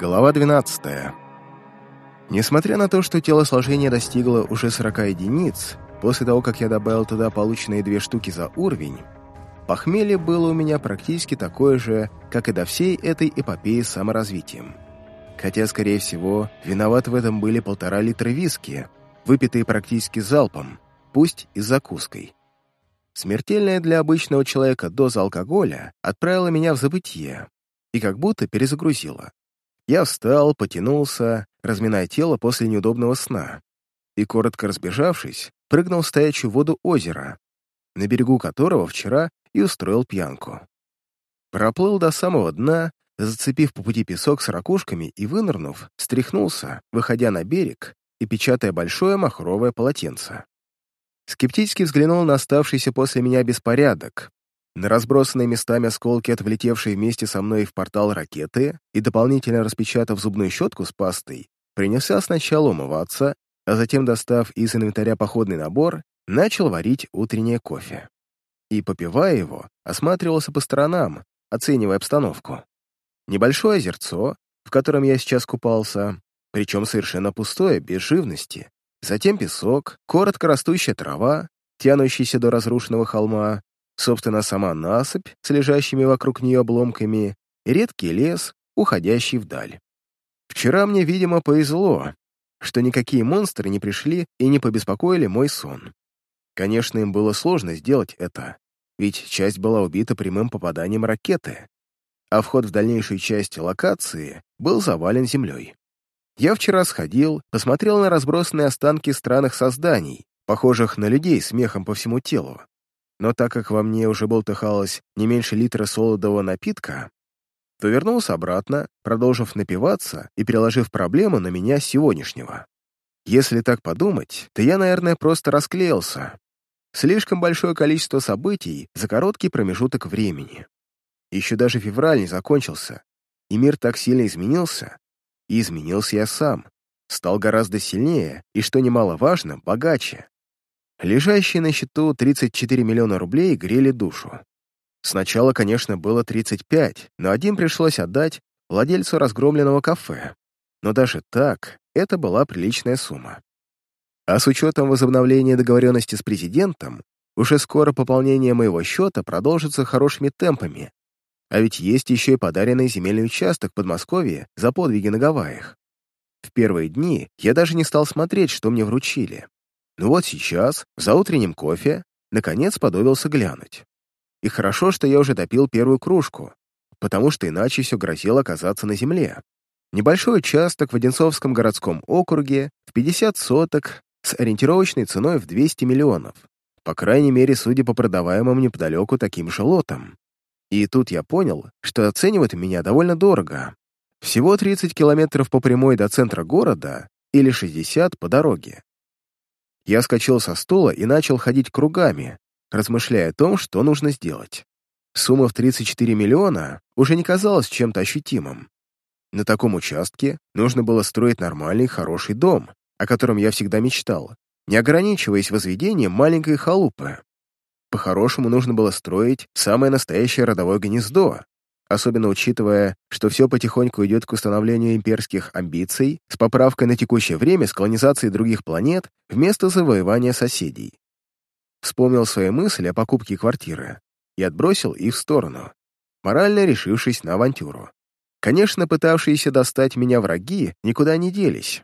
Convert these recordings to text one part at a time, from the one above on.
Глава 12. Несмотря на то, что телосложение достигло уже 40 единиц, после того, как я добавил туда полученные две штуки за уровень, похмелье было у меня практически такое же, как и до всей этой эпопеи с саморазвитием. Хотя, скорее всего, виноват в этом были полтора литра виски, выпитые практически залпом, пусть и с закуской. Смертельная для обычного человека доза алкоголя отправила меня в забытье и как будто перезагрузила. Я встал, потянулся, разминая тело после неудобного сна, и, коротко разбежавшись, прыгнул в стоячую воду озера, на берегу которого вчера и устроил пьянку. Проплыл до самого дна, зацепив по пути песок с ракушками и, вынырнув, стряхнулся, выходя на берег и печатая большое махровое полотенце. Скептически взглянул на оставшийся после меня беспорядок, на разбросанные местами осколки от влетевшей вместе со мной в портал ракеты и, дополнительно распечатав зубную щетку с пастой, принялся сначала умываться, а затем, достав из инвентаря походный набор, начал варить утреннее кофе. И, попивая его, осматривался по сторонам, оценивая обстановку. Небольшое озерцо, в котором я сейчас купался, причем совершенно пустое, без живности. Затем песок, коротко растущая трава, тянущаяся до разрушенного холма, собственно, сама насыпь с лежащими вокруг нее обломками, редкий лес, уходящий вдаль. Вчера мне, видимо, повезло, что никакие монстры не пришли и не побеспокоили мой сон. Конечно, им было сложно сделать это, ведь часть была убита прямым попаданием ракеты, а вход в дальнейшую часть локации был завален землей. Я вчера сходил, посмотрел на разбросанные останки странных созданий, похожих на людей с мехом по всему телу, но так как во мне уже болтыхалось не меньше литра солодового напитка, то вернулся обратно, продолжив напиваться и переложив проблему на меня сегодняшнего. Если так подумать, то я, наверное, просто расклеился. Слишком большое количество событий за короткий промежуток времени. Еще даже февраль не закончился, и мир так сильно изменился, и изменился я сам, стал гораздо сильнее и, что немаловажно, богаче. Лежащие на счету 34 миллиона рублей грели душу. Сначала, конечно, было 35, но один пришлось отдать владельцу разгромленного кафе. Но даже так, это была приличная сумма. А с учетом возобновления договоренности с президентом, уже скоро пополнение моего счета продолжится хорошими темпами. А ведь есть еще и подаренный земельный участок в Подмосковье за подвиги на Гавайях. В первые дни я даже не стал смотреть, что мне вручили. Но вот сейчас, за утренним кофе, наконец подобился глянуть. И хорошо, что я уже допил первую кружку, потому что иначе все грозило оказаться на земле. Небольшой участок в Одинцовском городском округе в 50 соток с ориентировочной ценой в 200 миллионов, по крайней мере, судя по продаваемым неподалеку таким же лотам. И тут я понял, что оценивают меня довольно дорого. Всего 30 километров по прямой до центра города или 60 по дороге. Я скочил со стула и начал ходить кругами, размышляя о том, что нужно сделать. Сумма в 34 миллиона уже не казалась чем-то ощутимым. На таком участке нужно было строить нормальный, хороший дом, о котором я всегда мечтал, не ограничиваясь возведением маленькой халупы. По-хорошему нужно было строить самое настоящее родовое гнездо, особенно учитывая, что все потихоньку идет к установлению имперских амбиций с поправкой на текущее время с колонизацией других планет вместо завоевания соседей. Вспомнил свои мысли о покупке квартиры и отбросил их в сторону, морально решившись на авантюру. Конечно, пытавшиеся достать меня враги никуда не делись,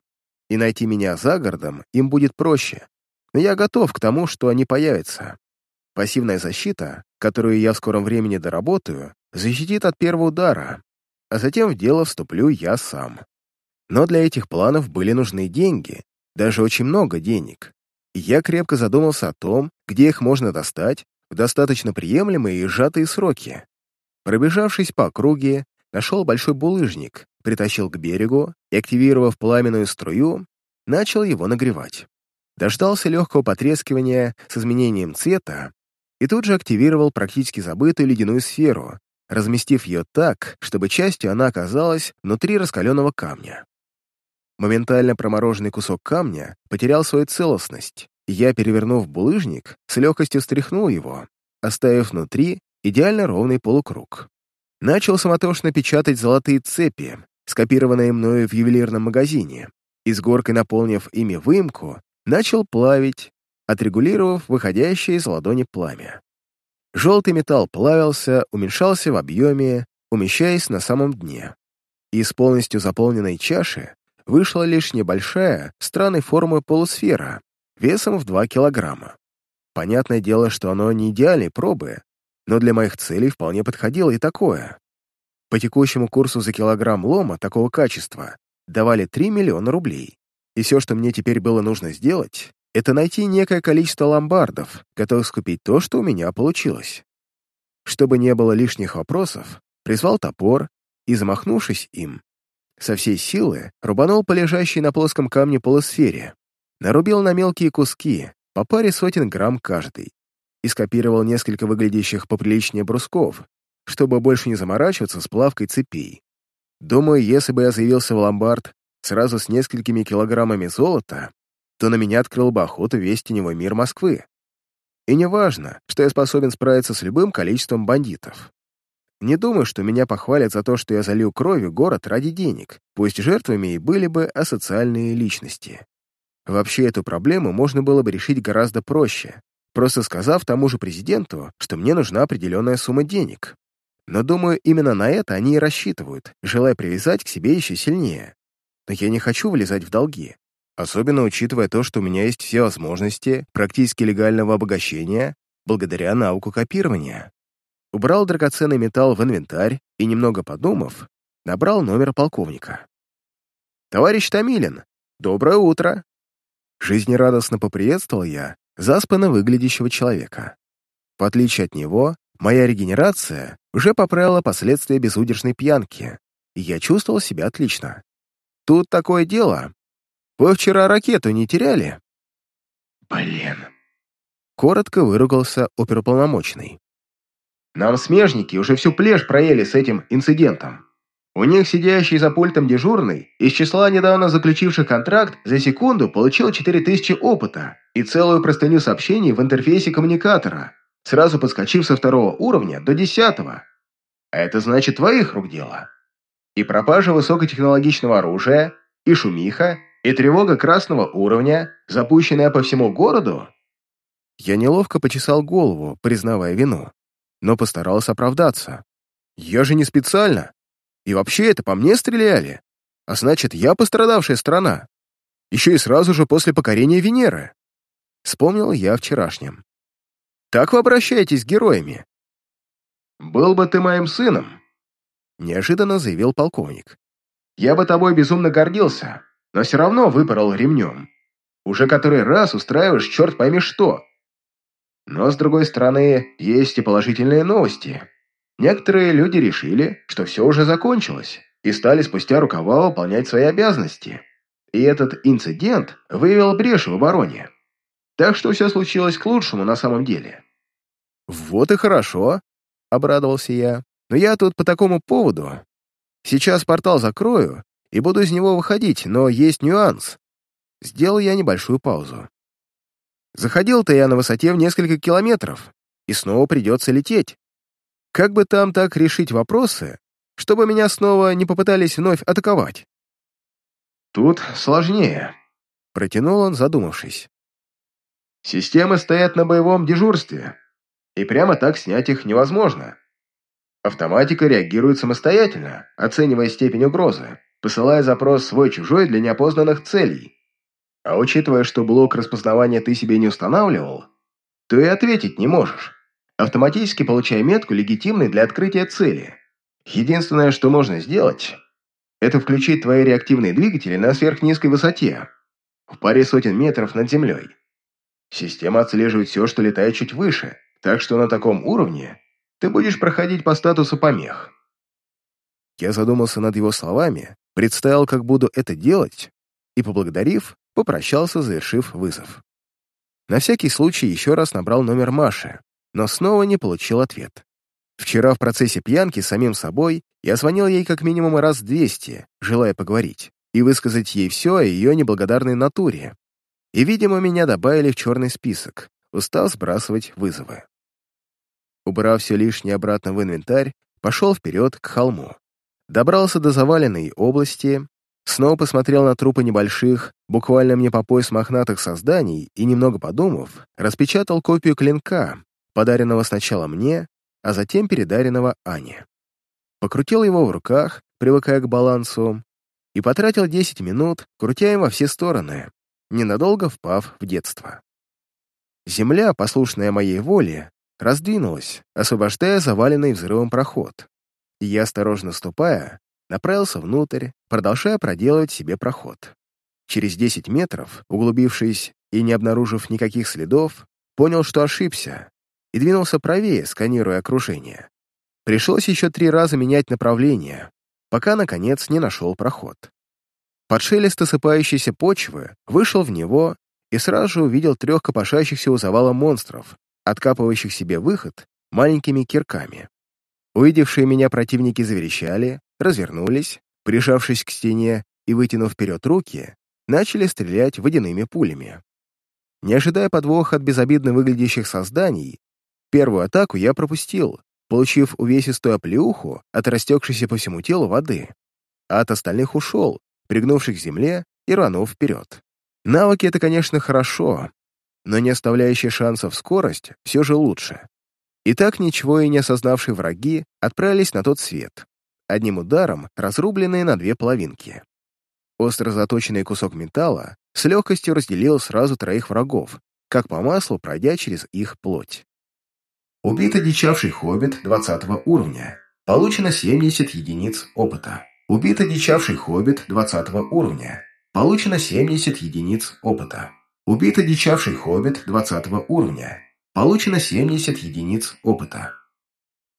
и найти меня за городом им будет проще, но я готов к тому, что они появятся. Пассивная защита, которую я в скором времени доработаю, защитит от первого удара, а затем в дело вступлю я сам. Но для этих планов были нужны деньги, даже очень много денег. И я крепко задумался о том, где их можно достать в достаточно приемлемые и сжатые сроки. Пробежавшись по округе, нашел большой булыжник, притащил к берегу и, активировав пламенную струю, начал его нагревать. Дождался легкого потрескивания с изменением цвета и тут же активировал практически забытую ледяную сферу, разместив ее так, чтобы частью она оказалась внутри раскаленного камня. Моментально промороженный кусок камня потерял свою целостность, и я, перевернув булыжник, с легкостью стряхнул его, оставив внутри идеально ровный полукруг. Начал самотошно печатать золотые цепи, скопированные мною в ювелирном магазине, и с горкой наполнив ими выемку, начал плавить, отрегулировав выходящее из ладони пламя. Желтый металл плавился, уменьшался в объеме, умещаясь на самом дне. Из полностью заполненной чаши вышла лишь небольшая, странной формы полусфера, весом в 2 килограмма. Понятное дело, что оно не идеальной пробы, но для моих целей вполне подходило и такое. По текущему курсу за килограмм лома такого качества давали 3 миллиона рублей. И все, что мне теперь было нужно сделать, это найти некое количество ломбардов, готовых скупить то, что у меня получилось. Чтобы не было лишних вопросов, призвал топор и, замахнувшись им, со всей силы рубанул по лежащей на плоском камне полусфере, нарубил на мелкие куски, по паре сотен грамм каждый, и скопировал несколько выглядящих поприличнее брусков, чтобы больше не заморачиваться с плавкой цепей. Думаю, если бы я заявился в ломбард сразу с несколькими килограммами золота, то на меня открыл бы охоту весь теневой мир Москвы. И не важно, что я способен справиться с любым количеством бандитов. Не думаю, что меня похвалят за то, что я залил кровью город ради денег, пусть жертвами и были бы асоциальные личности. Вообще эту проблему можно было бы решить гораздо проще, просто сказав тому же президенту, что мне нужна определенная сумма денег. Но думаю, именно на это они и рассчитывают, желая привязать к себе еще сильнее. Но я не хочу влезать в долги, особенно учитывая то, что у меня есть все возможности практически легального обогащения благодаря науку копирования убрал драгоценный металл в инвентарь и, немного подумав, набрал номер полковника. «Товарищ Томилин, доброе утро!» Жизнерадостно поприветствовал я заспанно выглядящего человека. В отличие от него, моя регенерация уже поправила последствия безудержной пьянки, и я чувствовал себя отлично. «Тут такое дело. Вы вчера ракету не теряли?» «Блин!» Коротко выругался оперуполномоченный. Нам смежники уже всю плешь проели с этим инцидентом. У них сидящий за пультом дежурный из числа недавно заключивших контракт за секунду получил 4000 опыта и целую простыню сообщений в интерфейсе коммуникатора, сразу подскочив со второго уровня до десятого. А это значит твоих рук дело. И пропажа высокотехнологичного оружия, и шумиха, и тревога красного уровня, запущенная по всему городу. Я неловко почесал голову, признавая вину но постарался оправдаться. «Я же не специально. И вообще это по мне стреляли. А значит, я пострадавшая страна. Еще и сразу же после покорения Венеры». Вспомнил я о вчерашнем. «Так вы обращаетесь с героями?» «Был бы ты моим сыном», — неожиданно заявил полковник. «Я бы тобой безумно гордился, но все равно выпорол ремнем. Уже который раз устраиваешь черт пойми что. Но, с другой стороны, есть и положительные новости. Некоторые люди решили, что все уже закончилось, и стали спустя рукава выполнять свои обязанности. И этот инцидент выявил брешь в обороне. Так что все случилось к лучшему на самом деле. «Вот и хорошо», — обрадовался я. «Но я тут по такому поводу. Сейчас портал закрою и буду из него выходить, но есть нюанс». Сделал я небольшую паузу. Заходил-то я на высоте в несколько километров, и снова придется лететь. Как бы там так решить вопросы, чтобы меня снова не попытались вновь атаковать? Тут сложнее, протянул он, задумавшись. Системы стоят на боевом дежурстве, и прямо так снять их невозможно. Автоматика реагирует самостоятельно, оценивая степень угрозы, посылая запрос свой-чужой для неопознанных целей. А учитывая, что блок распознавания ты себе не устанавливал, то и ответить не можешь, автоматически получая метку легитимной для открытия цели. Единственное, что можно сделать, это включить твои реактивные двигатели на сверхнизкой высоте, в паре сотен метров над землей. Система отслеживает все, что летает чуть выше, так что на таком уровне ты будешь проходить по статусу помех. Я задумался над его словами, представил, как буду это делать, и, поблагодарив, попрощался, завершив вызов. На всякий случай еще раз набрал номер Маши, но снова не получил ответ. Вчера в процессе пьянки самим собой я звонил ей как минимум раз двести, желая поговорить, и высказать ей все о ее неблагодарной натуре. И, видимо, меня добавили в черный список, устал сбрасывать вызовы. Убрав все лишнее обратно в инвентарь, пошел вперед к холму. Добрался до заваленной области, снова посмотрел на трупы небольших, буквально мне по пояс мохнатых созданий и, немного подумав, распечатал копию клинка, подаренного сначала мне, а затем передаренного Ане. Покрутил его в руках, привыкая к балансу, и потратил 10 минут, крутя им во все стороны, ненадолго впав в детство. Земля, послушная моей воле, раздвинулась, освобождая заваленный взрывом проход. И я, осторожно ступая, направился внутрь, продолжая проделывать себе проход. Через 10 метров, углубившись и не обнаружив никаких следов, понял, что ошибся, и двинулся правее, сканируя окружение. Пришлось еще три раза менять направление, пока, наконец, не нашел проход. Под шелест осыпающейся почвы вышел в него и сразу же увидел трех копошащихся у завала монстров, откапывающих себе выход маленькими кирками. Увидевшие меня противники заверещали, развернулись, прижавшись к стене и вытянув вперед руки, начали стрелять водяными пулями. Не ожидая подвоха от безобидно выглядящих созданий, первую атаку я пропустил, получив увесистую оплеуху от растекшейся по всему телу воды, а от остальных ушел, пригнувшись к земле и рванув вперед. Навыки — это, конечно, хорошо, но не оставляющая шансов скорость все же лучше. И так ничего и не осознавшие враги отправились на тот свет, одним ударом разрубленные на две половинки. Остро заточенный кусок металла с легкостью разделил сразу троих врагов, как по маслу пройдя через их плоть. Убит одичавший хоббит 20 уровня. Получено 70 единиц опыта. Убит одичавший хоббит 20 уровня. Получено 70 единиц опыта. Убит одичавший хоббит 20 уровня. Получено 70 единиц опыта.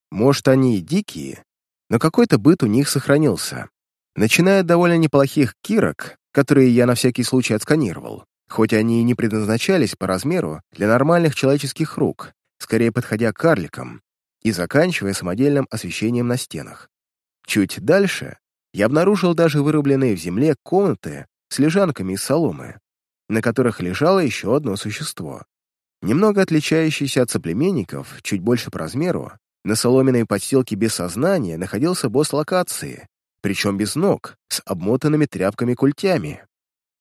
Может, они и дикие, но какой-то быт у них сохранился. Начиная от довольно неплохих кирок, которые я на всякий случай отсканировал, хоть они и не предназначались по размеру для нормальных человеческих рук, скорее подходя к карликам, и заканчивая самодельным освещением на стенах. Чуть дальше я обнаружил даже вырубленные в земле комнаты с лежанками из соломы, на которых лежало еще одно существо. Немного отличающийся от соплеменников, чуть больше по размеру, на соломенной подстилке без сознания находился босс локации, причем без ног, с обмотанными тряпками-культями.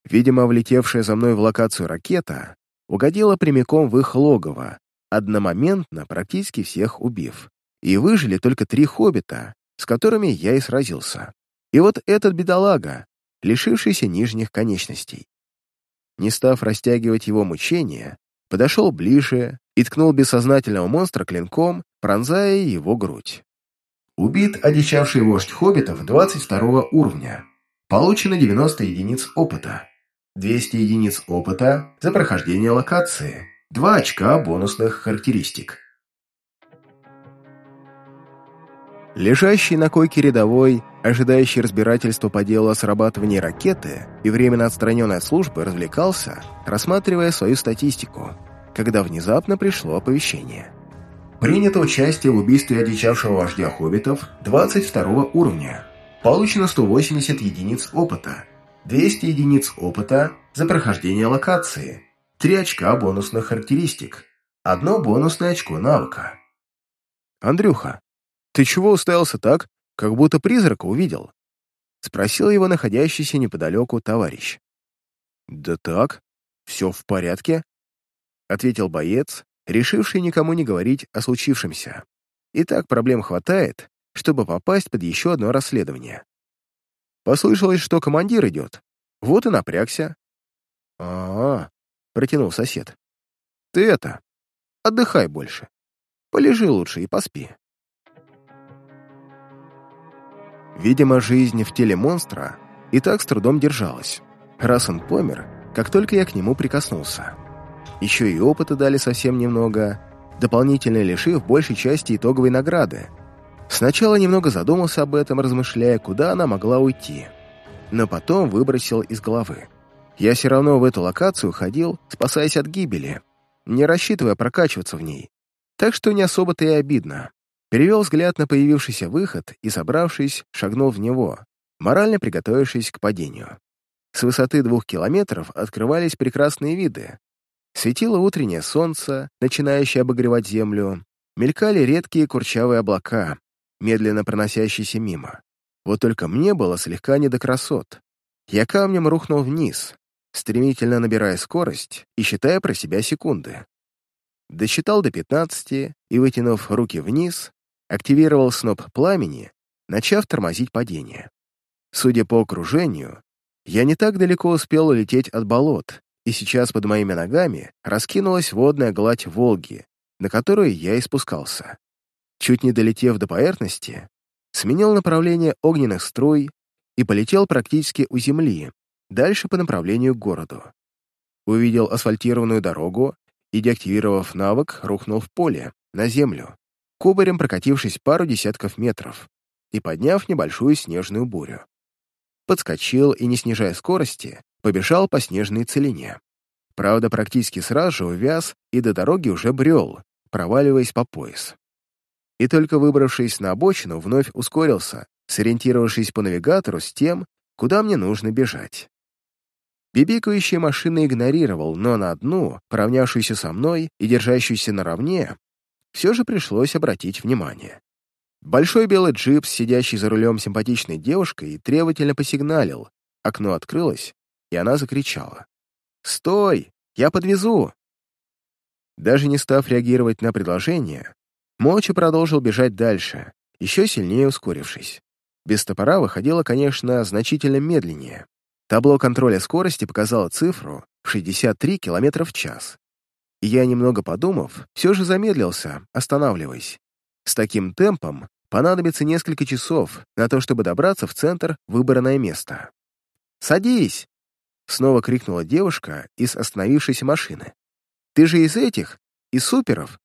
Видимо, влетевшая за мной в локацию ракета угодила прямиком в их логово, одномоментно практически всех убив. И выжили только три хоббита, с которыми я и сразился. И вот этот бедолага, лишившийся нижних конечностей. Не став растягивать его мучения, подошел ближе и ткнул бессознательного монстра клинком, пронзая его грудь. Убит одичавший вождь хоббитов 22 уровня. Получено 90 единиц опыта. 200 единиц опыта за прохождение локации. 2 очка бонусных характеристик. Лежащий на койке рядовой, ожидающий разбирательства по делу о срабатывании ракеты и временно отстраненной от службы, развлекался, рассматривая свою статистику, когда внезапно пришло оповещение. Принято участие в убийстве одичавшего вождя хоббитов 22 уровня. Получено 180 единиц опыта, 200 единиц опыта за прохождение локации, 3 очка бонусных характеристик, одно бонусное очко навыка. «Андрюха, «Ты чего уставился так, как будто призрака увидел?» — спросил его находящийся неподалеку товарищ. «Да так, все в порядке», — ответил боец, решивший никому не говорить о случившемся. И так проблем хватает, чтобы попасть под еще одно расследование. Послышалось, что командир идет. Вот и напрягся. а, -а, -а протянул сосед. «Ты это, отдыхай больше. Полежи лучше и поспи». Видимо, жизнь в теле монстра и так с трудом держалась, раз он помер, как только я к нему прикоснулся. Еще и опыта дали совсем немного, дополнительно лишив большей части итоговой награды. Сначала немного задумался об этом, размышляя, куда она могла уйти, но потом выбросил из головы. Я все равно в эту локацию ходил, спасаясь от гибели, не рассчитывая прокачиваться в ней, так что не особо-то и обидно. Перевел взгляд на появившийся выход и, собравшись, шагнул в него, морально приготовившись к падению. С высоты двух километров открывались прекрасные виды. Светило утреннее солнце, начинающее обогревать землю, мелькали редкие курчавые облака, медленно проносящиеся мимо. Вот только мне было слегка не до красот. Я камнем рухнул вниз, стремительно набирая скорость и считая про себя секунды. Досчитал до 15 и, вытянув руки вниз, активировал сноп пламени, начав тормозить падение. Судя по окружению, я не так далеко успел улететь от болот, и сейчас под моими ногами раскинулась водная гладь Волги, на которую я и спускался. Чуть не долетев до поверхности, сменил направление огненных струй и полетел практически у земли, дальше по направлению к городу. Увидел асфальтированную дорогу и, деактивировав навык, рухнул в поле, на землю, кубарем прокатившись пару десятков метров и подняв небольшую снежную бурю. Подскочил и, не снижая скорости, побежал по снежной целине. Правда, практически сразу же увяз и до дороги уже брел, проваливаясь по пояс. И только выбравшись на обочину, вновь ускорился, сориентировавшись по навигатору с тем, куда мне нужно бежать. Бибикающие машины игнорировал, но на одну, поравнявшуюся со мной и держащуюся наравне, все же пришлось обратить внимание. Большой белый джип, сидящий за рулем симпатичной девушкой, требовательно посигналил, окно открылось, и она закричала. «Стой! Я подвезу!» Даже не став реагировать на предложение, молча продолжил бежать дальше, еще сильнее ускорившись. Без топора выходило, конечно, значительно медленнее. Табло контроля скорости показало цифру в 63 км в час. И я, немного подумав, все же замедлился, останавливаясь. С таким темпом понадобится несколько часов на то, чтобы добраться в центр выбранное место. «Садись!» — снова крикнула девушка из остановившейся машины. «Ты же из этих? Из суперов?»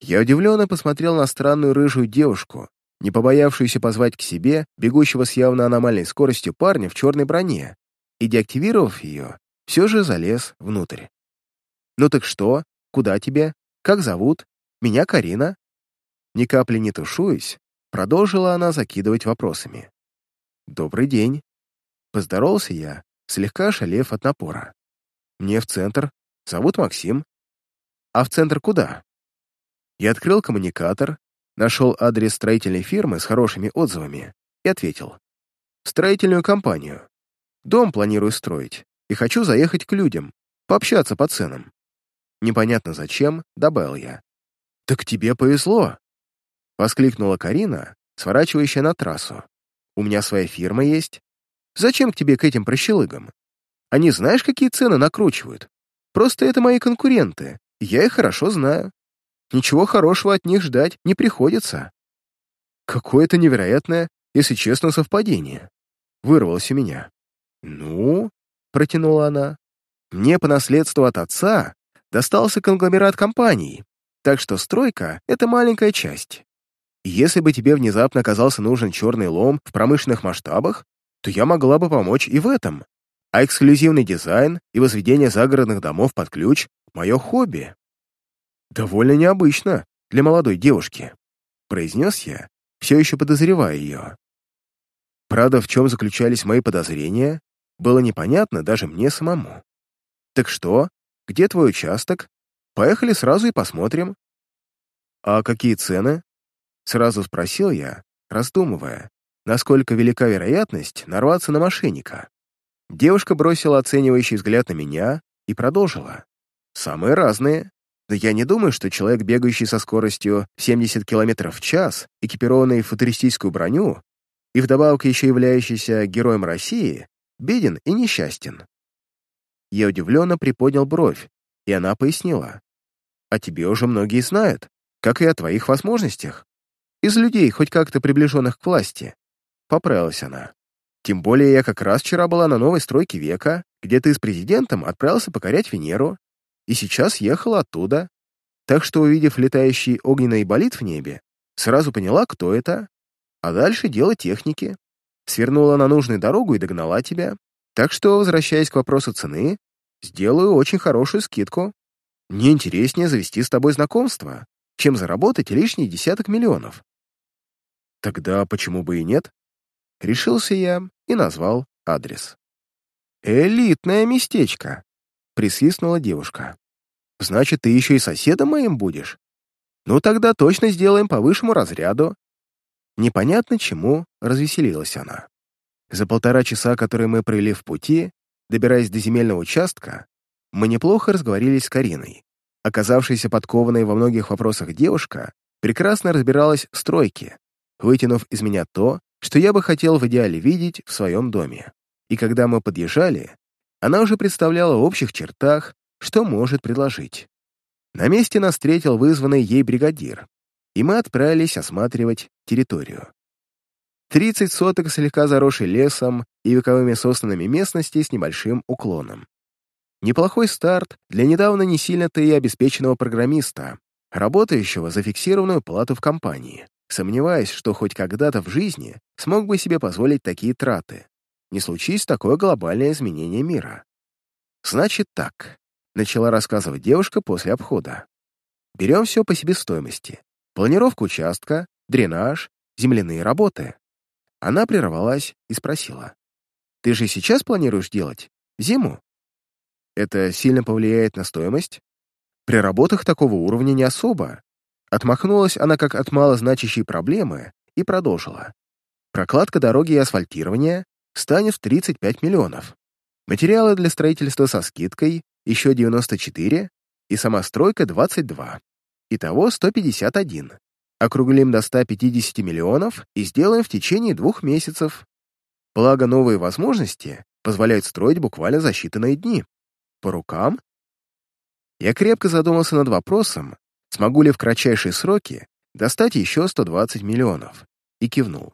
Я удивленно посмотрел на странную рыжую девушку, не побоявшуюся позвать к себе бегущего с явно аномальной скоростью парня в черной броне, и, деактивировав ее, все же залез внутрь. «Ну так что? Куда тебе? Как зовут? Меня Карина?» Ни капли не тушуясь, продолжила она закидывать вопросами. «Добрый день». Поздоровался я, слегка шалев от напора. «Мне в центр. Зовут Максим». «А в центр куда?» Я открыл коммуникатор, нашел адрес строительной фирмы с хорошими отзывами и ответил. «Строительную компанию. Дом планирую строить, и хочу заехать к людям, пообщаться по ценам». Непонятно зачем, добавил я. «Так тебе повезло!» Воскликнула Карина, сворачивающая на трассу. «У меня своя фирма есть. Зачем к тебе к этим прощелыгам? Они знаешь, какие цены накручивают? Просто это мои конкуренты, я их хорошо знаю. Ничего хорошего от них ждать не приходится. Какое-то невероятное, если честно, совпадение. Вырвалось у меня. «Ну?» — протянула она. «Мне по наследству от отца достался конгломерат компаний, так что стройка — это маленькая часть. если бы тебе внезапно оказался нужен черный лом в промышленных масштабах, то я могла бы помочь и в этом. А эксклюзивный дизайн и возведение загородных домов под ключ — мое хобби. «Довольно необычно для молодой девушки», — произнес я, все еще подозревая ее. Правда, в чем заключались мои подозрения, было непонятно даже мне самому. «Так что? Где твой участок? Поехали сразу и посмотрим». «А какие цены?» — сразу спросил я, раздумывая, насколько велика вероятность нарваться на мошенника. Девушка бросила оценивающий взгляд на меня и продолжила. «Самые разные. Но я не думаю, что человек, бегающий со скоростью 70 км в час, экипированный в футуристическую броню и вдобавок еще являющийся героем России, беден и несчастен. Я удивленно приподнял бровь, и она пояснила. «А тебе уже многие знают, как и о твоих возможностях. Из людей, хоть как-то приближенных к власти». Поправилась она. «Тем более я как раз вчера была на новой стройке века, где ты с президентом отправился покорять Венеру, и сейчас ехала оттуда. Так что, увидев летающий огненный болид в небе, сразу поняла, кто это. А дальше дело техники. Свернула на нужную дорогу и догнала тебя. Так что, возвращаясь к вопросу цены, сделаю очень хорошую скидку. Мне интереснее завести с тобой знакомство, чем заработать лишний десяток миллионов. Тогда почему бы и нет? Решился я и назвал адрес. «Элитное местечко», присвистнула девушка. «Значит, ты еще и соседом моим будешь? Ну, тогда точно сделаем по высшему разряду. Непонятно чему развеселилась она. За полтора часа, которые мы провели в пути, добираясь до земельного участка, мы неплохо разговорились с Кариной. Оказавшаяся подкованной во многих вопросах девушка прекрасно разбиралась в стройке, вытянув из меня то, что я бы хотел в идеале видеть в своем доме. И когда мы подъезжали, она уже представляла в общих чертах, что может предложить. На месте нас встретил вызванный ей бригадир, и мы отправились осматривать территорию. 30 соток слегка заросшей лесом и вековыми соснами местности с небольшим уклоном. Неплохой старт для недавно не сильно-то и обеспеченного программиста, работающего за фиксированную плату в компании, сомневаясь, что хоть когда-то в жизни смог бы себе позволить такие траты. Не случись такое глобальное изменение мира. Значит так, начала рассказывать девушка после обхода. Берем все по себестоимости. Планировка участка, дренаж, земляные работы. Она прервалась и спросила. «Ты же сейчас планируешь делать? Зиму?» «Это сильно повлияет на стоимость?» «При работах такого уровня не особо». Отмахнулась она как от малозначащей проблемы и продолжила. «Прокладка дороги и асфальтирование станет в 35 миллионов. Материалы для строительства со скидкой еще 94 и сама стройка 22. Итого 151. Округлим до 150 миллионов и сделаем в течение двух месяцев. Благо, новые возможности позволяют строить буквально за считанные дни. По рукам? Я крепко задумался над вопросом, смогу ли в кратчайшие сроки достать еще 120 миллионов, и кивнул.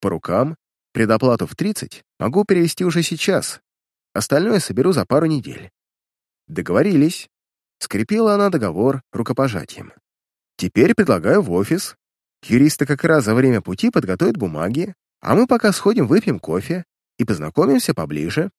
По рукам, предоплату в 30 могу перевести уже сейчас, остальное соберу за пару недель. Договорились. Скрепила она договор рукопожатием. Теперь предлагаю в офис. Юристы как раз за время пути подготовят бумаги, а мы пока сходим выпьем кофе и познакомимся поближе.